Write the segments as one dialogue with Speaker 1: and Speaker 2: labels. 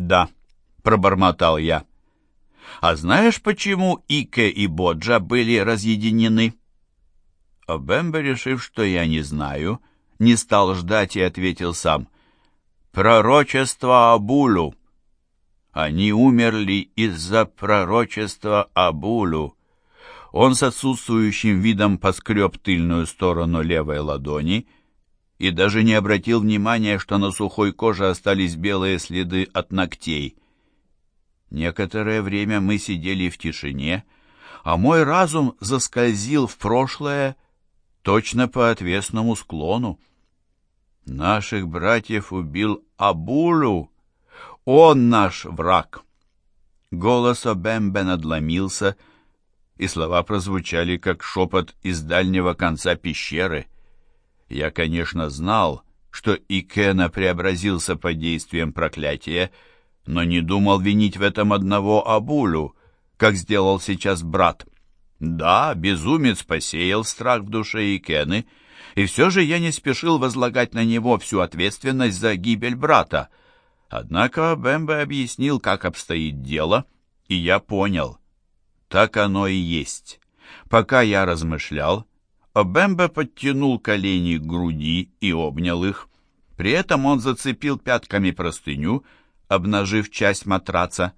Speaker 1: «Да», — пробормотал я. «А знаешь, почему Ике и Боджа были разъединены?» Обембе, решив, что я не знаю, не стал ждать и ответил сам. «Пророчество Абулу». Они умерли из-за пророчества Абулу. Он с отсутствующим видом поскреб тыльную сторону левой ладони и даже не обратил внимания, что на сухой коже остались белые следы от ногтей. Некоторое время мы сидели в тишине, а мой разум заскользил в прошлое точно по отвесному склону. Наших братьев убил Абулу. Он наш враг. Голос Обембе надломился, и слова прозвучали, как шепот из дальнего конца пещеры. Я, конечно, знал, что Икена преобразился под действием проклятия, но не думал винить в этом одного Абулю, как сделал сейчас брат. Да, безумец посеял страх в душе Икены, и все же я не спешил возлагать на него всю ответственность за гибель брата. Однако Бэмбе объяснил, как обстоит дело, и я понял. Так оно и есть. Пока я размышлял, Бэмбе подтянул колени к груди и обнял их. При этом он зацепил пятками простыню, обнажив часть матраца.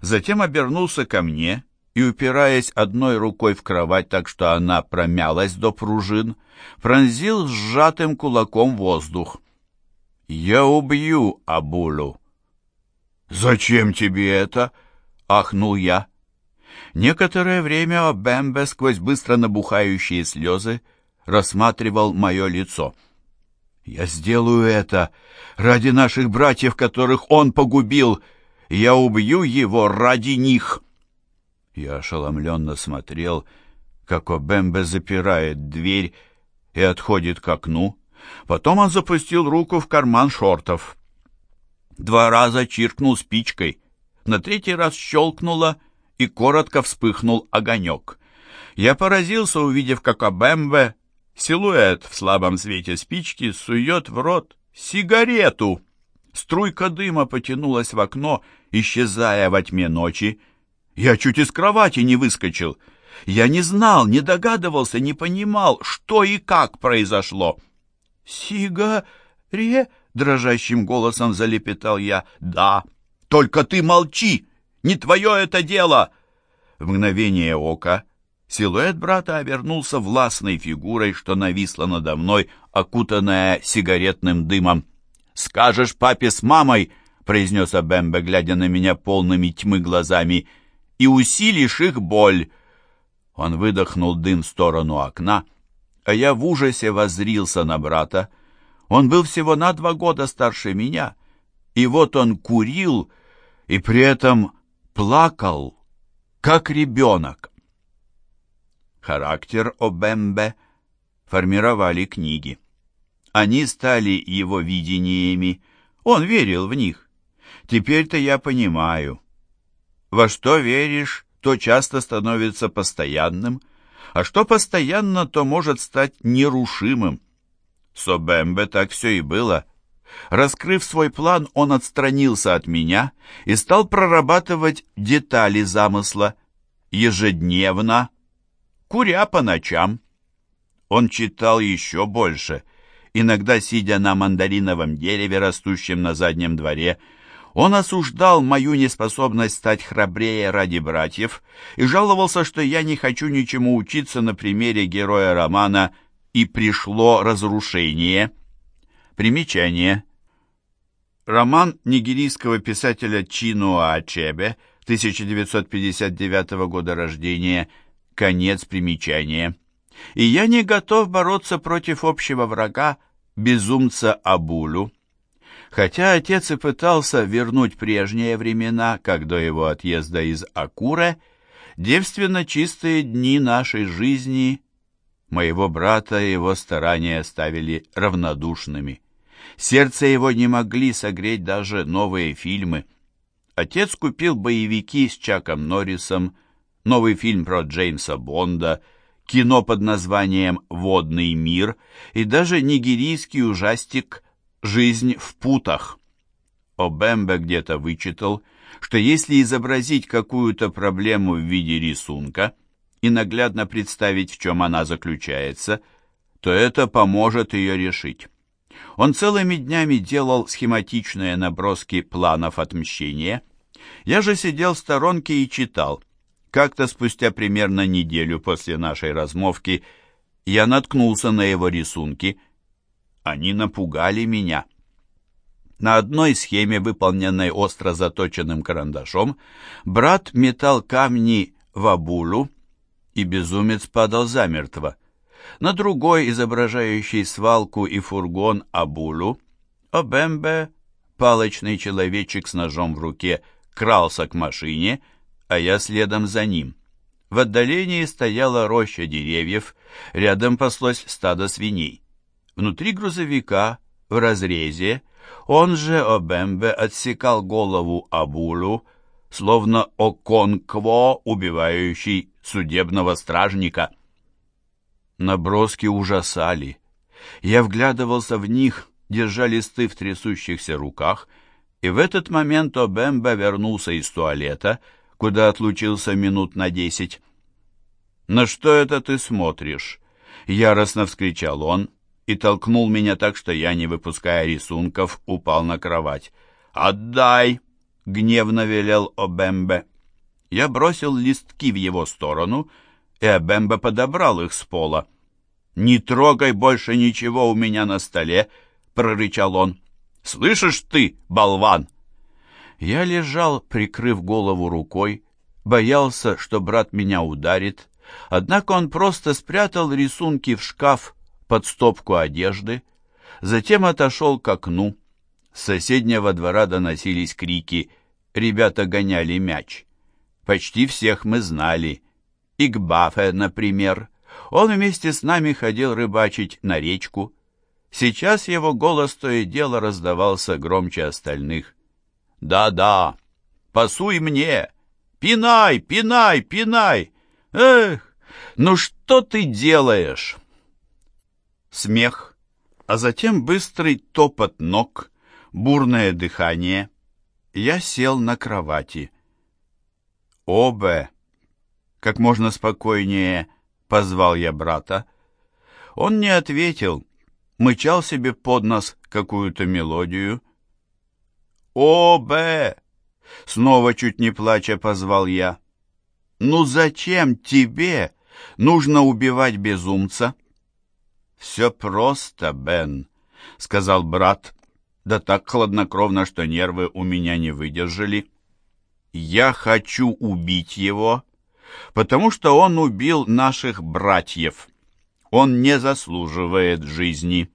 Speaker 1: Затем обернулся ко мне и, упираясь одной рукой в кровать так, что она промялась до пружин, пронзил сжатым кулаком воздух. «Я убью Абулу». «Зачем тебе это?» — ахнул я. Некоторое время Бэмбе сквозь быстро набухающие слезы рассматривал мое лицо. «Я сделаю это ради наших братьев, которых он погубил. Я убью его ради них!» Я ошеломленно смотрел, как Обембе запирает дверь и отходит к окну. Потом он запустил руку в карман шортов. Два раза чиркнул спичкой. На третий раз щелкнуло, и коротко вспыхнул огонек. Я поразился, увидев, как Обембе, силуэт в слабом свете спички, сует в рот сигарету. Струйка дыма потянулась в окно, исчезая во тьме ночи. Я чуть из кровати не выскочил. Я не знал, не догадывался, не понимал, что и как произошло. «Сигаре?» — дрожащим голосом залепетал я. «Да, только ты молчи! Не твое это дело!» В мгновение ока силуэт брата обернулся властной фигурой, что нависла надо мной, окутанная сигаретным дымом. «Скажешь папе с мамой!» — произнес Абембе, глядя на меня полными тьмы глазами — и усилишь их боль». Он выдохнул дым в сторону окна, а я в ужасе воззрился на брата. Он был всего на два года старше меня, и вот он курил и при этом плакал, как ребенок. Характер Обембе формировали книги. Они стали его видениями, он верил в них. Теперь-то я понимаю. Во что веришь, то часто становится постоянным, а что постоянно, то может стать нерушимым. С Обембе так все и было. Раскрыв свой план, он отстранился от меня и стал прорабатывать детали замысла ежедневно, куря по ночам. Он читал еще больше, иногда сидя на мандариновом дереве, растущем на заднем дворе, он осуждал мою неспособность стать храбрее ради братьев и жаловался, что я не хочу ничему учиться на примере героя романа «И пришло разрушение». Примечание. Роман нигерийского писателя Чинуа Ачебе, 1959 года рождения, конец примечания. И я не готов бороться против общего врага, безумца Абулю. Хотя отец и пытался вернуть прежние времена, как до его отъезда из Акуре, девственно чистые дни нашей жизни моего брата и его старания оставили равнодушными. Сердце его не могли согреть даже новые фильмы. Отец купил боевики с Чаком Норрисом, новый фильм про Джеймса Бонда, кино под названием «Водный мир» и даже нигерийский ужастик «Жизнь в путах». Обембе где-то вычитал, что если изобразить какую-то проблему в виде рисунка и наглядно представить, в чем она заключается, то это поможет ее решить. Он целыми днями делал схематичные наброски планов отмщения. Я же сидел в сторонке и читал. Как-то спустя примерно неделю после нашей размовки я наткнулся на его рисунки. Они напугали меня. На одной схеме, выполненной остро заточенным карандашом, брат метал камни в абулу, и безумец падал замертво. На другой, изображающей свалку и фургон абулу, Обембе, палочный человечек с ножом в руке, крался к машине, а я следом за ним. В отдалении стояла роща деревьев, рядом паслось стадо свиней. Внутри грузовика, в разрезе, он же Обембе отсекал голову Абулу, словно Оконкво, убивающий судебного стражника. Наброски ужасали. Я вглядывался в них, держа листы в трясущихся руках, и в этот момент Обембе вернулся из туалета, куда отлучился минут на десять. «На что это ты смотришь?» — яростно вскричал он, и толкнул меня так, что я, не выпуская рисунков, упал на кровать. «Отдай!» — гневно велел Обембе. Я бросил листки в его сторону, и Обембе подобрал их с пола. «Не трогай больше ничего у меня на столе!» — прорычал он. «Слышишь ты, болван?» Я лежал, прикрыв голову рукой, боялся, что брат меня ударит, однако он просто спрятал рисунки в шкаф под стопку одежды, затем отошел к окну. С соседнего двора доносились крики «Ребята гоняли мяч». Почти всех мы знали. Игбафе, например. Он вместе с нами ходил рыбачить на речку. Сейчас его голос то и дело раздавался громче остальных. «Да-да, пасуй мне! Пинай, пинай, пинай! Эх, ну что ты делаешь?» смех, а затем быстрый топот ног, бурное дыхание. Я сел на кровати. «Обе!» Как можно спокойнее позвал я брата. Он не ответил, мычал себе под нос какую-то мелодию. «Обе!» Снова чуть не плача позвал я. «Ну зачем тебе нужно убивать безумца?» «Все просто, Бен», — сказал брат, да так хладнокровно, что нервы у меня не выдержали. «Я хочу убить его, потому что он убил наших братьев. Он не заслуживает жизни».